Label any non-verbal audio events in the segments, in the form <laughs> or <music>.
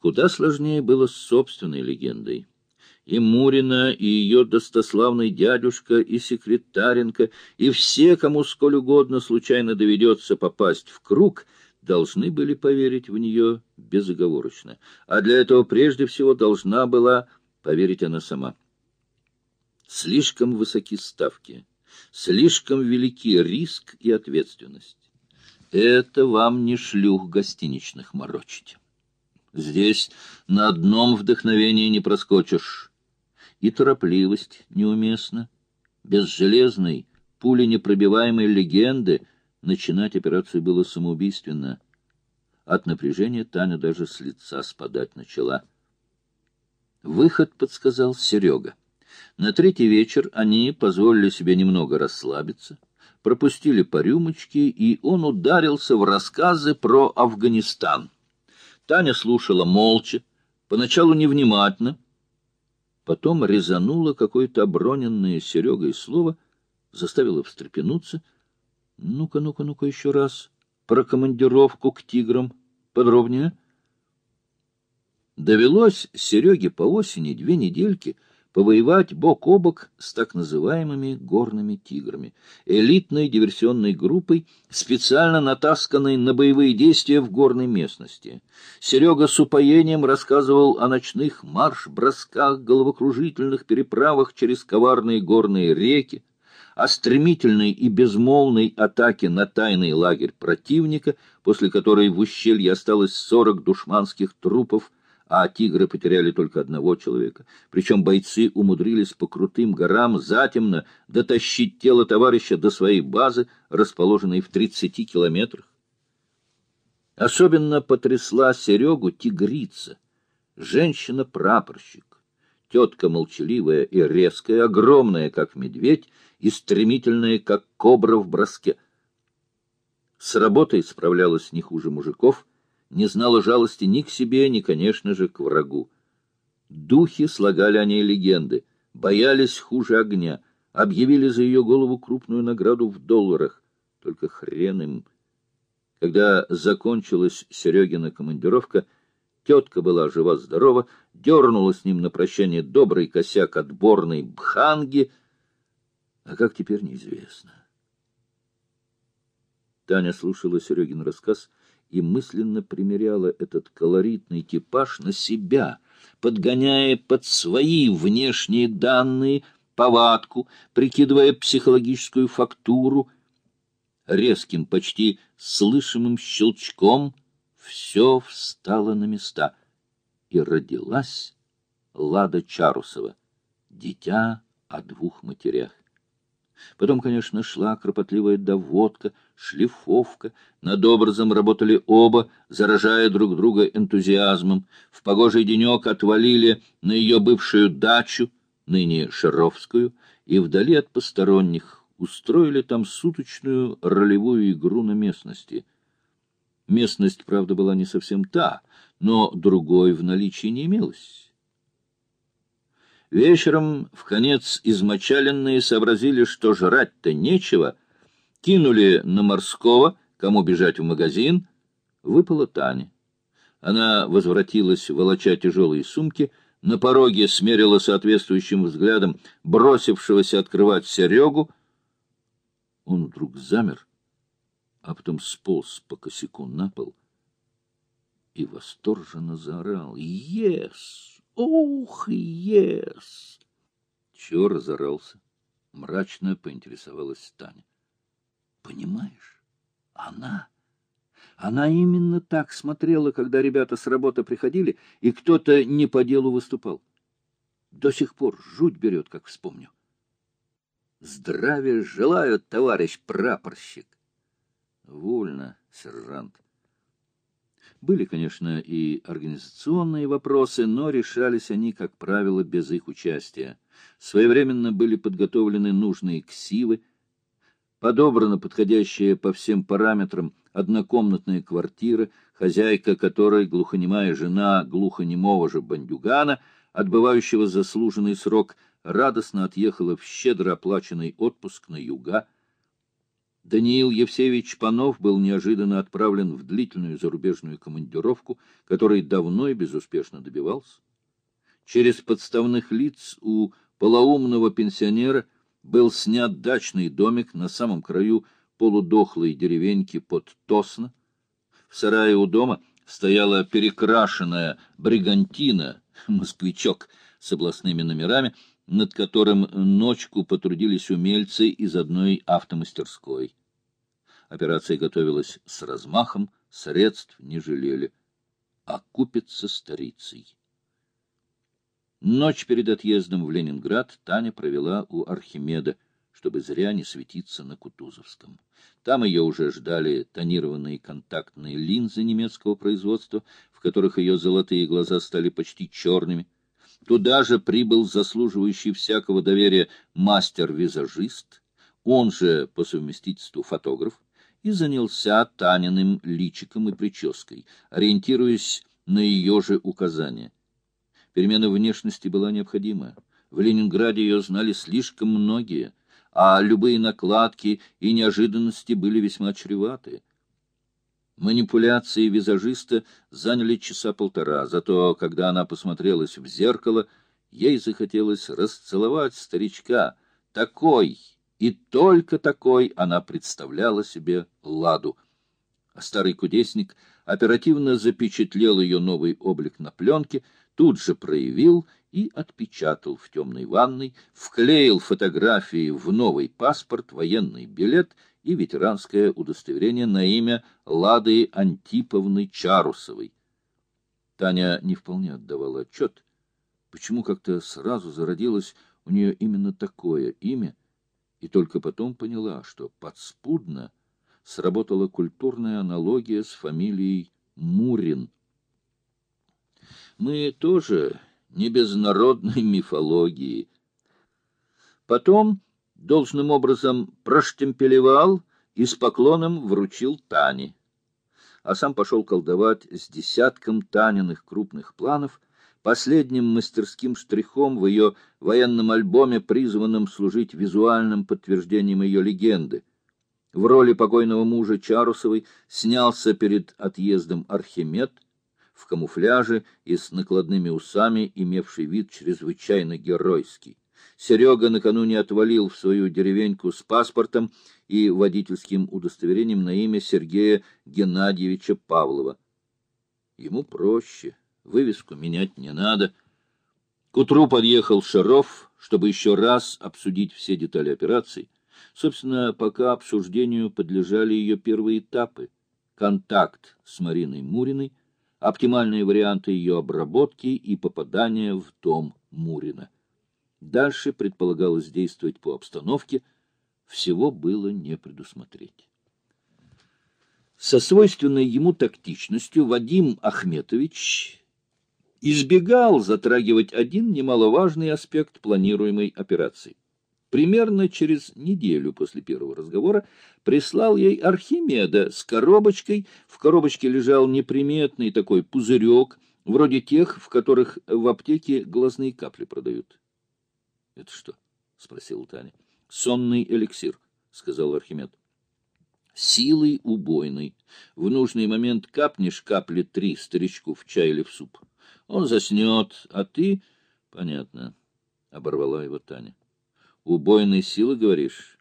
Куда сложнее было с собственной легендой. И Мурина, и ее достославный дядюшка, и секретаренко, и все, кому сколь угодно случайно доведется попасть в круг, должны были поверить в нее безоговорочно. А для этого прежде всего должна была поверить она сама. Слишком высоки ставки, слишком велики риск и ответственность. Это вам не шлюх гостиничных морочить. Здесь на одном вдохновении не проскочишь. И торопливость неуместна. Без железной, пуленепробиваемой легенды начинать операцию было самоубийственно. От напряжения Таня даже с лица спадать начала. Выход подсказал Серега. На третий вечер они позволили себе немного расслабиться, пропустили по рюмочке, и он ударился в рассказы про Афганистан. Таня слушала молча, поначалу невнимательно, потом резанула какое-то оброненное Серегой слово, заставила встрепенуться. «Ну-ка, ну-ка, ну-ка еще раз. Про командировку к тиграм. Подробнее». Довелось Сереге по осени две недельки — повоевать бок о бок с так называемыми горными тиграми, элитной диверсионной группой, специально натасканной на боевые действия в горной местности. Серега с упоением рассказывал о ночных марш-бросках, головокружительных переправах через коварные горные реки, о стремительной и безмолвной атаке на тайный лагерь противника, после которой в ущелье осталось сорок душманских трупов, а тигры потеряли только одного человека. Причем бойцы умудрились по крутым горам затемно дотащить тело товарища до своей базы, расположенной в 30 километрах. Особенно потрясла Серегу тигрица, женщина-прапорщик. Тетка молчаливая и резкая, огромная, как медведь, и стремительная, как кобра в броске. С работой справлялась не хуже мужиков — не знала жалости ни к себе, ни, конечно же, к врагу. Духи слагали о ней легенды, боялись хуже огня, объявили за ее голову крупную награду в долларах. Только хрен им. Когда закончилась Серегина командировка, тетка была жива-здорова, дернула с ним на прощание добрый косяк отборной бханги, а как теперь неизвестно. Таня слушала Серегин рассказ — и мысленно примеряла этот колоритный типаж на себя, подгоняя под свои внешние данные повадку, прикидывая психологическую фактуру. Резким, почти слышимым щелчком все встало на места, и родилась Лада Чарусова, дитя о двух матерях. Потом, конечно, шла кропотливая доводка, шлифовка. Над образом работали оба, заражая друг друга энтузиазмом. В погожий денек отвалили на ее бывшую дачу, ныне Шаровскую, и вдали от посторонних устроили там суточную ролевую игру на местности. Местность, правда, была не совсем та, но другой в наличии не имелось. Вечером, в конец измочаленные, сообразили, что жрать-то нечего, кинули на морского, кому бежать в магазин. Выпала Таня. Она возвратилась, волоча тяжелые сумки, на пороге смерила соответствующим взглядом бросившегося открывать Серегу. Он вдруг замер, а потом сполз по косяку на пол и восторженно заорал «Ес!» Ух, ес! Чего разорался? Мрачно поинтересовалась Таня. Понимаешь, она... Она именно так смотрела, когда ребята с работы приходили, и кто-то не по делу выступал. До сих пор жуть берет, как вспомню. Здравия желаю, товарищ прапорщик. Вольно, сержант. Были, конечно, и организационные вопросы, но решались они, как правило, без их участия. Своевременно были подготовлены нужные ксивы, подобрана подходящая по всем параметрам однокомнатная квартира, хозяйка которой глухонемая жена глухонемого же бандюгана, отбывающего заслуженный срок, радостно отъехала в щедро оплаченный отпуск на юга, Даниил Евсеевич Панов был неожиданно отправлен в длительную зарубежную командировку, которой давно и безуспешно добивался. Через подставных лиц у полоумного пенсионера был снят дачный домик на самом краю полудохлой деревеньки под Тосно. В сарае у дома стояла перекрашенная бригантина, москвичок с областными номерами, над которым ночку потрудились умельцы из одной автомастерской. Операция готовилась с размахом, средств не жалели. Окупится старицей. Ночь перед отъездом в Ленинград Таня провела у Архимеда, чтобы зря не светиться на Кутузовском. Там ее уже ждали тонированные контактные линзы немецкого производства, в которых ее золотые глаза стали почти черными. Туда же прибыл заслуживающий всякого доверия мастер-визажист, он же по совместительству фотограф, и занялся Таниным личиком и прической, ориентируясь на ее же указания. Перемена внешности была необходима. В Ленинграде ее знали слишком многие, а любые накладки и неожиданности были весьма чреваты. Манипуляции визажиста заняли часа полтора, зато, когда она посмотрелась в зеркало, ей захотелось расцеловать старичка. Такой и только такой она представляла себе Ладу. А старый кудесник оперативно запечатлел ее новый облик на пленке, тут же проявил и отпечатал в темной ванной, вклеил фотографии в новый паспорт, военный билет и ветеранское удостоверение на имя Лады Антиповны Чарусовой. Таня не вполне отдавала отчет, почему как-то сразу зародилось у нее именно такое имя, и только потом поняла, что подспудно сработала культурная аналогия с фамилией Мурин. Мы тоже не без народной <laughs> мифологии. Потом должным образом проштемпелевал и с поклоном вручил Тане. А сам пошел колдовать с десятком Таниных крупных планов, последним мастерским штрихом в ее военном альбоме, призванном служить визуальным подтверждением ее легенды. В роли покойного мужа Чарусовой снялся перед отъездом Архимед — в камуфляже и с накладными усами, имевший вид чрезвычайно геройский. Серега накануне отвалил в свою деревеньку с паспортом и водительским удостоверением на имя Сергея Геннадьевича Павлова. Ему проще, вывеску менять не надо. К утру подъехал Шаров, чтобы еще раз обсудить все детали операции. Собственно, пока обсуждению подлежали ее первые этапы. Контакт с Мариной Муриной, оптимальные варианты ее обработки и попадания в дом Мурина. Дальше предполагалось действовать по обстановке, всего было не предусмотреть. Со свойственной ему тактичностью Вадим Ахметович избегал затрагивать один немаловажный аспект планируемой операции примерно через неделю после первого разговора прислал ей Архимеда с коробочкой. В коробочке лежал неприметный такой пузырек, вроде тех, в которых в аптеке глазные капли продают. — Это что? — спросила Таня. — Сонный эликсир, — сказал Архимед. — Силой убойной. В нужный момент капнешь капли три старичку в чай или в суп. Он заснет, а ты... — Понятно, — оборвала его Таня. Убойной силы, говоришь?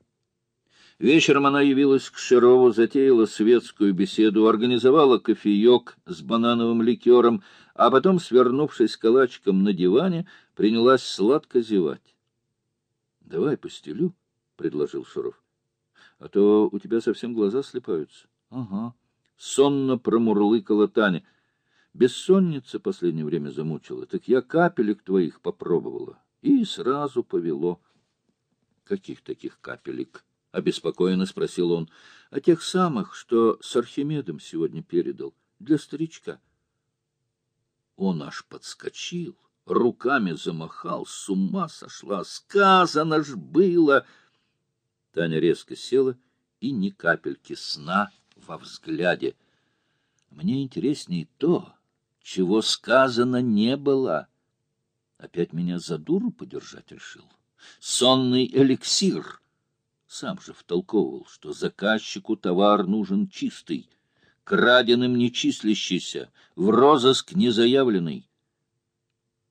Вечером она явилась к Шерову, затеяла светскую беседу, организовала кофеек с банановым ликером, а потом, свернувшись калачиком на диване, принялась сладко зевать. — Давай постелю, — предложил Шуров. — А то у тебя совсем глаза слепаются. — Ага. Сонно промурлыкала Таня. Бессонница последнее время замучила, так я капелек твоих попробовала. И сразу повело. Каких таких капелек? — обеспокоенно спросил он. — А тех самых, что с Архимедом сегодня передал, для старичка. Он аж подскочил, руками замахал, с ума сошла. Сказано ж было! Таня резко села, и ни капельки сна во взгляде. Мне интереснее то, чего сказано не было. Опять меня за дуру подержать решил сонный эликсир. Сам же втолковывал, что заказчику товар нужен чистый, краденым не числящийся, в розыск не заявленный.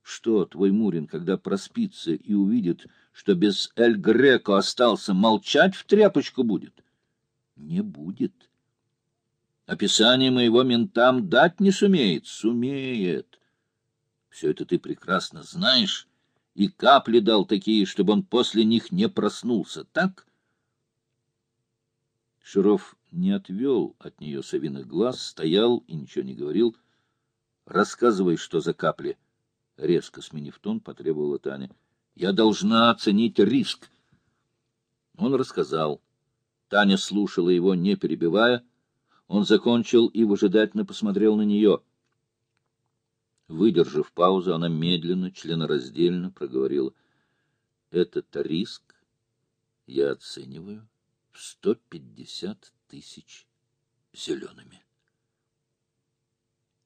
Что твой Мурин, когда проспится и увидит, что без Эль Греко остался, молчать в тряпочку будет? Не будет. Описание моего ментам дать не сумеет. Сумеет. Все это ты прекрасно знаешь, и капли дал такие, чтобы он после них не проснулся, так? Широв не отвел от нее совиных глаз, стоял и ничего не говорил. «Рассказывай, что за капли». Резко сменив тон, потребовала Таня. «Я должна оценить риск». Он рассказал. Таня слушала его, не перебивая. Он закончил и выжидательно посмотрел на нее. Выдержав паузу, она медленно, членораздельно проговорила. «Этот риск я оцениваю в сто пятьдесят тысяч зелеными».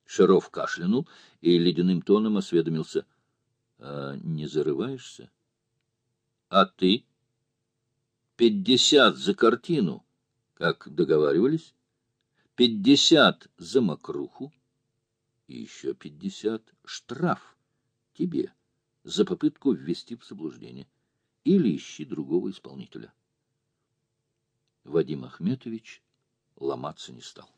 Шаров кашлянул и ледяным тоном осведомился. «А не зарываешься?» «А ты?» «Пятьдесят за картину, как договаривались?» пятьдесят за мокруху и еще пятьдесят штраф тебе за попытку ввести в заблуждение. Или ищи другого исполнителя. Вадим Ахметович ломаться не стал.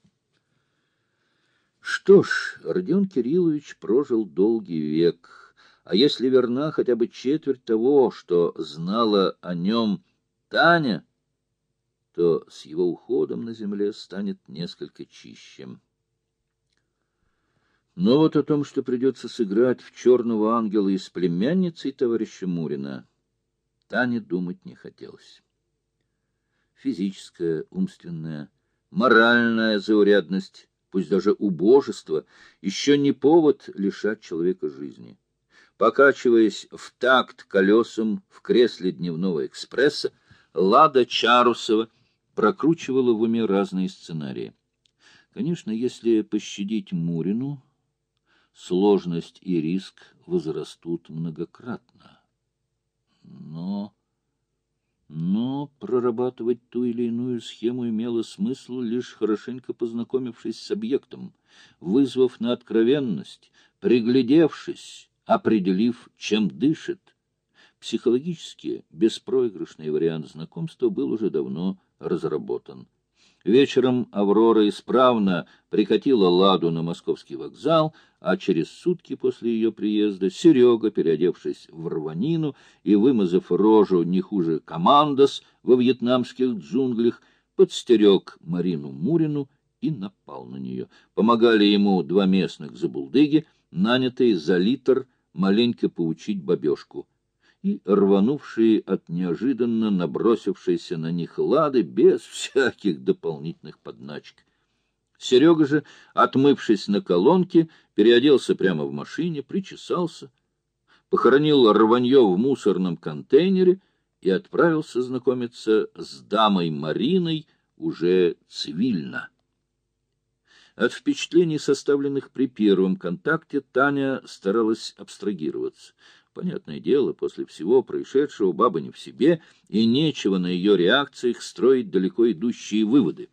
Что ж, Родион Кириллович прожил долгий век, а если верна хотя бы четверть того, что знала о нем Таня, то с его уходом на земле станет несколько чище. Но вот о том, что придется сыграть в черного ангела и с племянницей товарища Мурина, Тане думать не хотелось. Физическая, умственная, моральная заурядность, пусть даже убожество, еще не повод лишать человека жизни. Покачиваясь в такт колесам в кресле дневного экспресса, Лада Чарусова — прокручивала в уме разные сценарии. Конечно, если пощадить Мурину, сложность и риск возрастут многократно. Но... Но прорабатывать ту или иную схему имело смысл, лишь хорошенько познакомившись с объектом, вызвав на откровенность, приглядевшись, определив, чем дышит. Психологически беспроигрышный вариант знакомства был уже давно разработан. Вечером Аврора исправно прикатила Ладу на московский вокзал, а через сутки после ее приезда Серега, переодевшись в рванину и вымазав рожу не хуже командос во вьетнамских джунглях, подстерег Марину Мурину и напал на нее. Помогали ему два местных забулдыги, нанятые за литр маленько поучить бабешку и рванувшие от неожиданно набросившейся на них лады без всяких дополнительных подначек. Серега же, отмывшись на колонке, переоделся прямо в машине, причесался, похоронил рванье в мусорном контейнере и отправился знакомиться с дамой Мариной уже цивильно. От впечатлений, составленных при первом контакте, Таня старалась абстрагироваться. Понятное дело, после всего происшедшего баба не в себе, и нечего на ее реакциях строить далеко идущие выводы.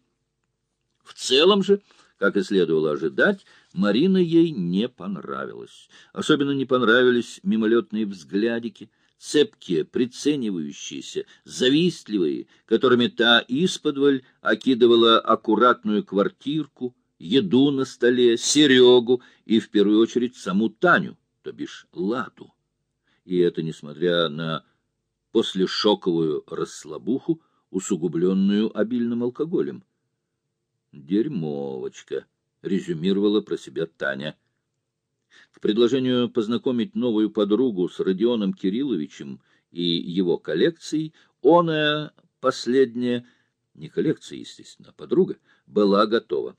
В целом же, как и следовало ожидать, Марина ей не понравилась. Особенно не понравились мимолетные взглядики, цепкие, приценивающиеся, завистливые, которыми та исподволь окидывала аккуратную квартирку, еду на столе, Серегу и, в первую очередь, саму Таню, то бишь Ладу и это несмотря на послешоковую расслабуху, усугубленную обильным алкоголем. «Дерьмовочка», — резюмировала про себя Таня. К предложению познакомить новую подругу с Родионом Кирилловичем и его коллекцией, оная последняя, не коллекция, естественно, а подруга, была готова.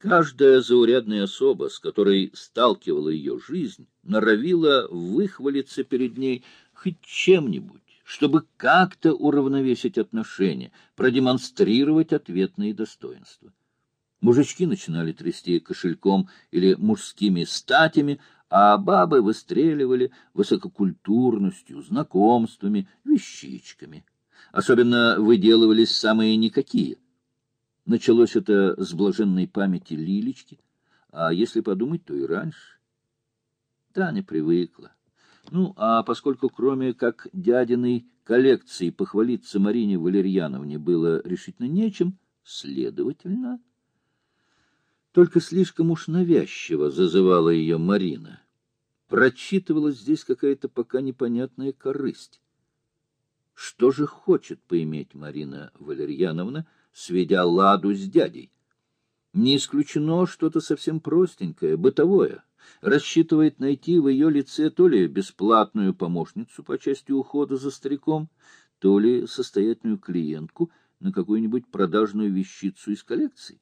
Каждая заурядная особа, с которой сталкивала ее жизнь, норовила выхвалиться перед ней хоть чем-нибудь, чтобы как-то уравновесить отношения, продемонстрировать ответные достоинства. Мужички начинали трясти кошельком или мужскими статями, а бабы выстреливали высококультурностью, знакомствами, вещичками. Особенно выделывались самые никакие. Началось это с блаженной памяти Лилечки, а если подумать, то и раньше. Таня привыкла. Ну, а поскольку кроме как дядиной коллекции похвалиться Марине Валерьяновне было решительно нечем, следовательно... Только слишком уж навязчиво зазывала ее Марина. Прочитывалась здесь какая-то пока непонятная корысть. Что же хочет поиметь Марина Валерьяновна, сведя ладу с дядей? Не исключено что-то совсем простенькое, бытовое. Рассчитывает найти в ее лице то ли бесплатную помощницу по части ухода за стариком, то ли состоятельную клиентку на какую-нибудь продажную вещицу из коллекции.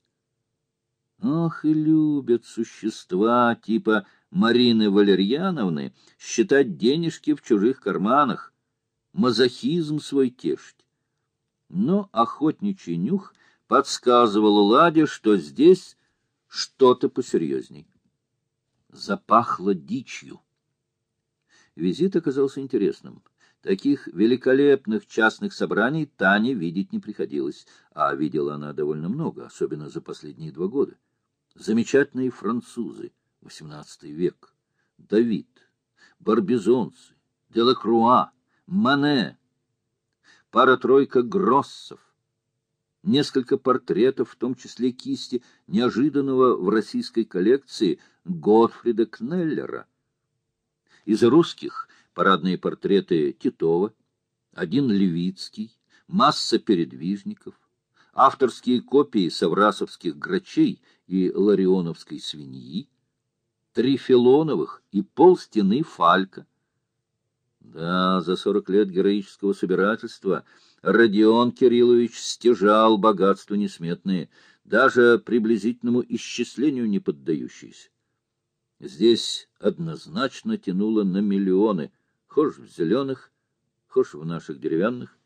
Ох, и любят существа типа Марины Валерьяновны считать денежки в чужих карманах, мазохизм свой тешить. Но охотничий нюх подсказывал Ладе, что здесь что-то посерьезней. Запахло дичью. Визит оказался интересным. Таких великолепных частных собраний Тане видеть не приходилось, а видела она довольно много, особенно за последние два года. Замечательные французы, XVIII век, Давид, Барбизонцы, Делакруа, Мане, пара-тройка Гроссов, несколько портретов, в том числе кисти неожиданного в российской коллекции Готфрида Кнеллера. Из русских парадные портреты Титова, один Левицкий, масса передвижников, авторские копии саврасовских грачей и ларионовской свиньи, три Филоновых и полстены Фалька. Да, за сорок лет героического собирательства Родион Кириллович стяжал богатства несметные, даже приблизительному исчислению не поддающиеся. Здесь однозначно тянуло на миллионы, хошь в зеленых, хошь в наших деревянных.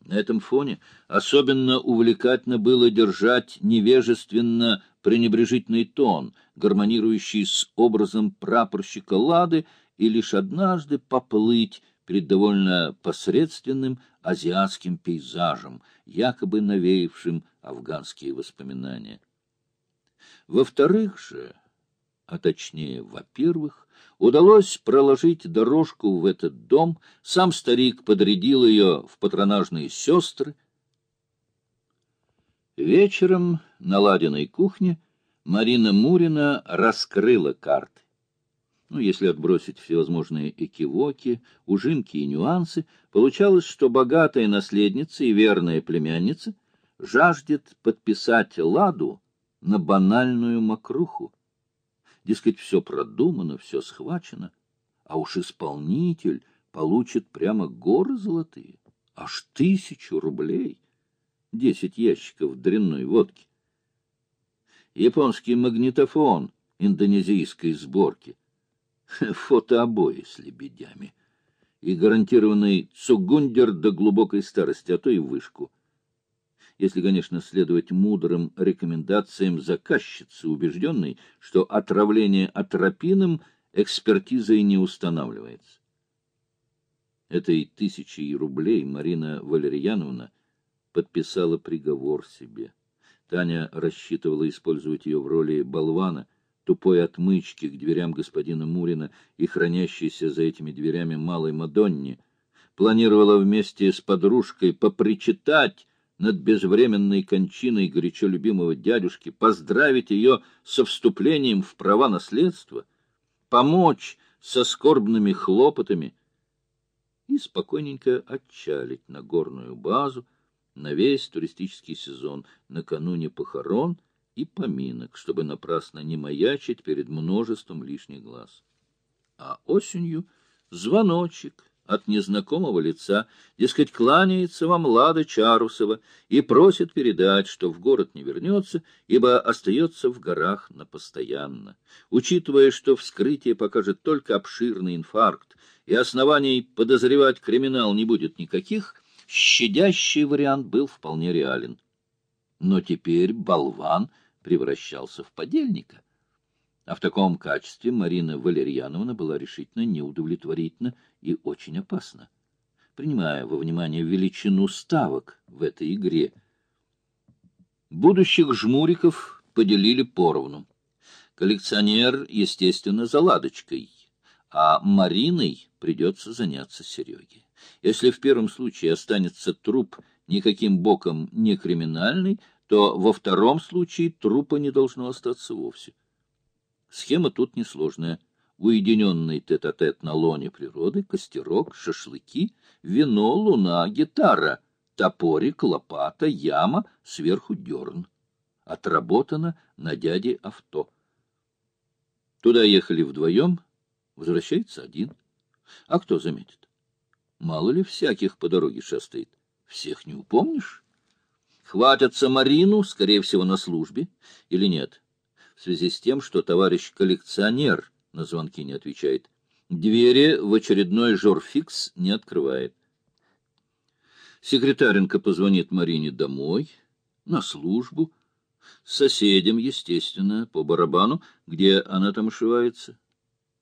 На этом фоне особенно увлекательно было держать невежественно пренебрежительный тон, гармонирующий с образом прапорщика Лады, и лишь однажды поплыть перед довольно посредственным азиатским пейзажем, якобы навеявшим афганские воспоминания. Во-вторых же, а точнее, во-первых, удалось проложить дорожку в этот дом, сам старик подрядил ее в патронажные сестры. Вечером на ладиной кухне Марина Мурина раскрыла карты. Ну, если отбросить всевозможные экивоки, ужинки и нюансы, получалось, что богатая наследница и верная племянница жаждет подписать ладу на банальную мокруху. Дескать, все продумано, все схвачено, а уж исполнитель получит прямо горы золотые, аж тысячу рублей, десять ящиков дрянной водки. Японский магнитофон индонезийской сборки, <laughs> фотообои с лебедями и гарантированный цугундер до глубокой старости, а то и вышку — если, конечно, следовать мудрым рекомендациям заказчицы, убежденной, что отравление атропином экспертизой не устанавливается. Этой тысячей рублей Марина Валерьяновна подписала приговор себе. Таня рассчитывала использовать ее в роли болвана, тупой отмычки к дверям господина Мурина и хранящейся за этими дверями малой Мадонне. Планировала вместе с подружкой попричитать над безвременной кончиной горячо любимого дядюшки, поздравить ее со вступлением в права наследства, помочь со скорбными хлопотами и спокойненько отчалить на горную базу на весь туристический сезон накануне похорон и поминок, чтобы напрасно не маячить перед множеством лишних глаз. А осенью звоночек — от незнакомого лица, дескать, кланяется вам Лада Чарусова и просит передать, что в город не вернется, ибо остается в горах на постоянно. Учитывая, что вскрытие покажет только обширный инфаркт, и оснований подозревать криминал не будет никаких, щадящий вариант был вполне реален. Но теперь болван превращался в подельника — а в таком качестве Марина Валерьяновна была решительно неудовлетворительна и очень опасна. принимая во внимание величину ставок в этой игре. Будущих жмуриков поделили поровну. Коллекционер, естественно, за ладочкой, а Мариной придется заняться Сереге. Если в первом случае останется труп никаким боком не криминальный, то во втором случае трупа не должно остаться вовсе. Схема тут несложная. Уединенный тет-а-тет -тет на лоне природы, костерок, шашлыки, вино, луна, гитара, топорик, лопата, яма, сверху дерн. Отработано на дяде авто. Туда ехали вдвоем, возвращается один. А кто заметит? Мало ли всяких по дороге шастает. Всех не упомнишь? Хватятся Марину, скорее всего, на службе, или нет? В связи с тем, что товарищ коллекционер на звонки не отвечает. Двери в очередной жорфикс не открывает. Секретаренко позвонит Марине домой, на службу, соседям, естественно, по барабану, где она там ошивается.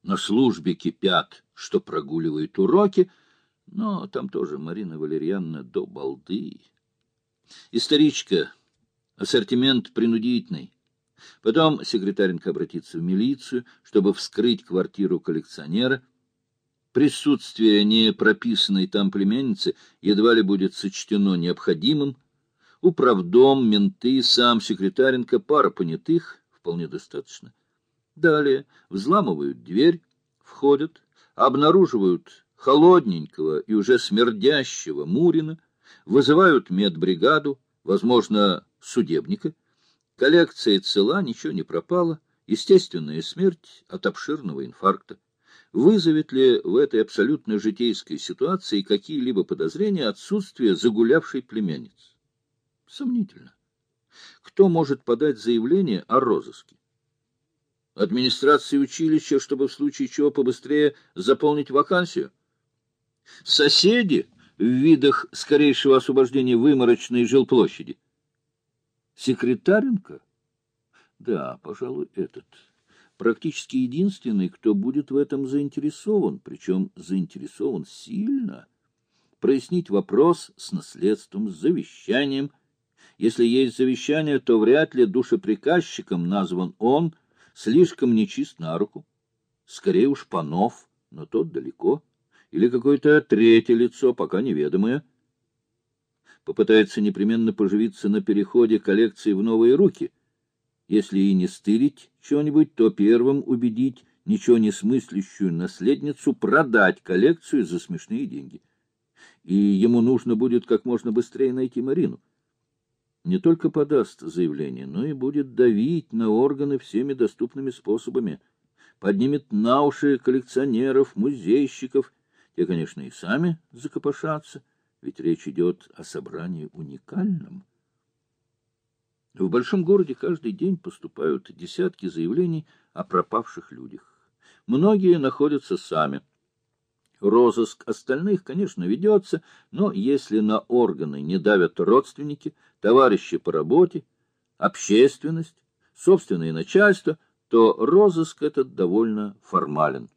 На службе кипят, что прогуливают уроки, но там тоже Марина Валерьяновна до балды. Историчка, ассортимент принудительный. Потом секретаренко обратится в милицию, чтобы вскрыть квартиру коллекционера. Присутствие непрописанной там племянницы едва ли будет сочтено необходимым. Управдом, менты, сам секретаренко, пара понятых вполне достаточно. Далее взламывают дверь, входят, обнаруживают холодненького и уже смердящего Мурина, вызывают медбригаду, возможно, судебника. Коллекция цела, ничего не пропало, естественная смерть от обширного инфаркта. Вызовет ли в этой абсолютно житейской ситуации какие-либо подозрения отсутствие загулявшей племянницы? Сомнительно. Кто может подать заявление о розыске? Администрации училища, чтобы в случае чего побыстрее заполнить вакансию? Соседи в видах скорейшего освобождения выморочной жилплощади? Секретаренко? Да, пожалуй, этот. Практически единственный, кто будет в этом заинтересован, причем заинтересован сильно. Прояснить вопрос с наследством, с завещанием. Если есть завещание, то вряд ли душеприказчиком назван он, слишком нечист на руку. Скорее уж Панов, но тот далеко или какое-то третье лицо, пока неведомое. Попытается непременно поживиться на переходе коллекции в новые руки. Если и не стырить чего-нибудь, то первым убедить ничего не смыслящую наследницу продать коллекцию за смешные деньги. И ему нужно будет как можно быстрее найти Марину. Не только подаст заявление, но и будет давить на органы всеми доступными способами. Поднимет на уши коллекционеров, музейщиков те, конечно, и сами закопошатся, ведь речь идет о собрании уникальном. В большом городе каждый день поступают десятки заявлений о пропавших людях. Многие находятся сами. Розыск остальных, конечно, ведется, но если на органы не давят родственники, товарищи по работе, общественность, собственное начальство, то розыск этот довольно формален.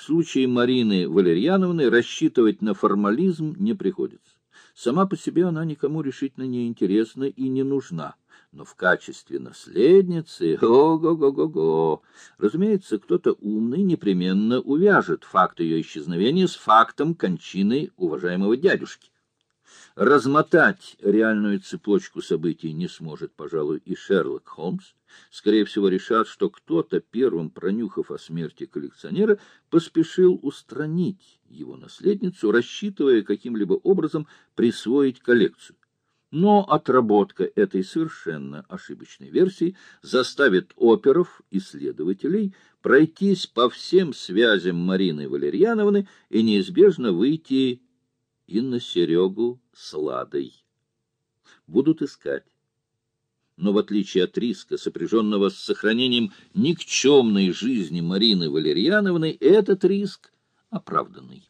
В случае Марины Валерьяновны рассчитывать на формализм не приходится. Сама по себе она никому решительно не интересна и не нужна. Но в качестве наследницы... Ого-го-го-го! Разумеется, кто-то умный непременно увяжет факт ее исчезновения с фактом кончины уважаемого дядюшки. Размотать реальную цепочку событий не сможет, пожалуй, и Шерлок Холмс. Скорее всего, решат, что кто-то, первым пронюхав о смерти коллекционера, поспешил устранить его наследницу, рассчитывая каким-либо образом присвоить коллекцию. Но отработка этой совершенно ошибочной версии заставит оперов и следователей пройтись по всем связям Марины Валерьяновны и неизбежно выйти и на Серегу с Ладой. Будут искать. Но в отличие от риска, сопряженного с сохранением никчемной жизни Марины Валерьяновны, этот риск оправданный.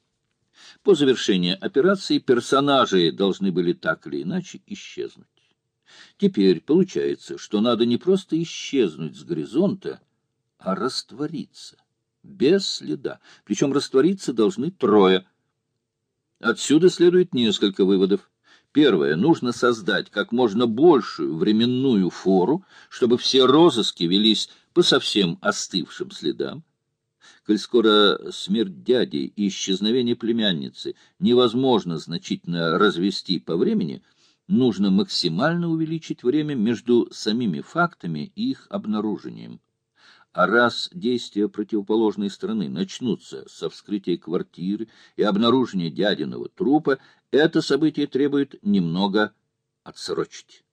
По завершении операции персонажи должны были так или иначе исчезнуть. Теперь получается, что надо не просто исчезнуть с горизонта, а раствориться, без следа. Причем раствориться должны трое — Отсюда следует несколько выводов. Первое. Нужно создать как можно большую временную фору, чтобы все розыски велись по совсем остывшим следам. Коль скоро смерть дяди и исчезновение племянницы невозможно значительно развести по времени, нужно максимально увеличить время между самими фактами и их обнаружением. А раз действия противоположной стороны начнутся со вскрытия квартиры и обнаружения дядиного трупа, это событие требует немного отсрочить.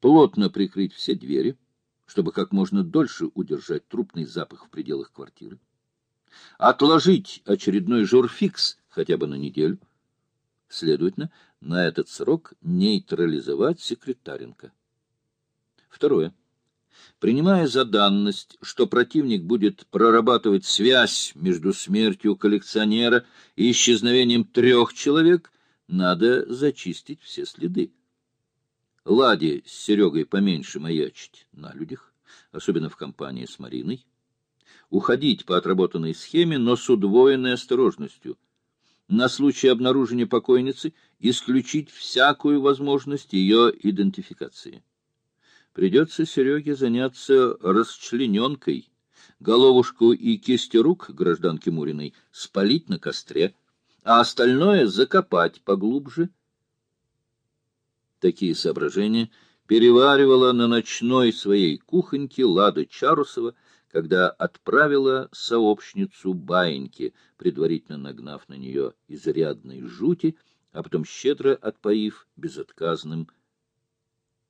Плотно прикрыть все двери, чтобы как можно дольше удержать трупный запах в пределах квартиры. Отложить очередной журфикс хотя бы на неделю. Следовательно, на этот срок нейтрализовать секретаренко. Второе. Принимая за данность, что противник будет прорабатывать связь между смертью коллекционера и исчезновением трех человек, надо зачистить все следы. Ладе с Серегой поменьше маячить на людях, особенно в компании с Мариной. Уходить по отработанной схеме, но с удвоенной осторожностью. На случай обнаружения покойницы исключить всякую возможность ее идентификации. Придется Сереге заняться расчлененкой, головушку и кисти рук гражданки Муриной спалить на костре, а остальное закопать поглубже. Такие соображения переваривала на ночной своей кухоньке Лада Чарусова, когда отправила сообщницу баиньки, предварительно нагнав на нее изрядной жути, а потом щедро отпоив безотказным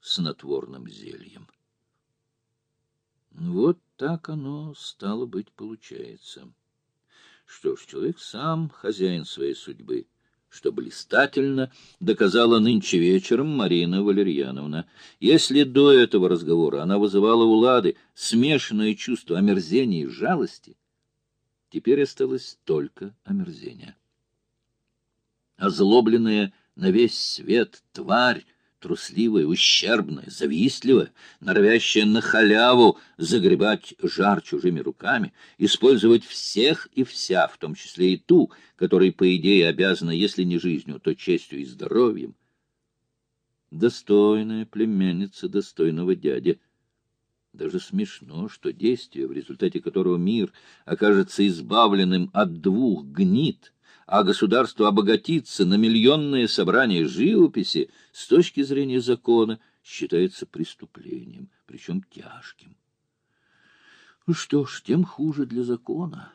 снотворным зельем. Вот так оно, стало быть, получается. Что ж, человек сам хозяин своей судьбы, что блистательно доказала нынче вечером Марина Валерьяновна. Если до этого разговора она вызывала у Лады смешанное чувство омерзения и жалости, теперь осталось только омерзение. Озлобленная на весь свет тварь трусливая, ущербная, завистливая, норовящая на халяву загребать жар чужими руками, использовать всех и вся, в том числе и ту, которой, по идее, обязана, если не жизнью, то честью и здоровьем. Достойная племянница достойного дяди. Даже смешно, что действие, в результате которого мир окажется избавленным от двух гнит — а государство обогатится на миллионные собрания живописи, с точки зрения закона считается преступлением, причем тяжким. Ну что ж, тем хуже для закона.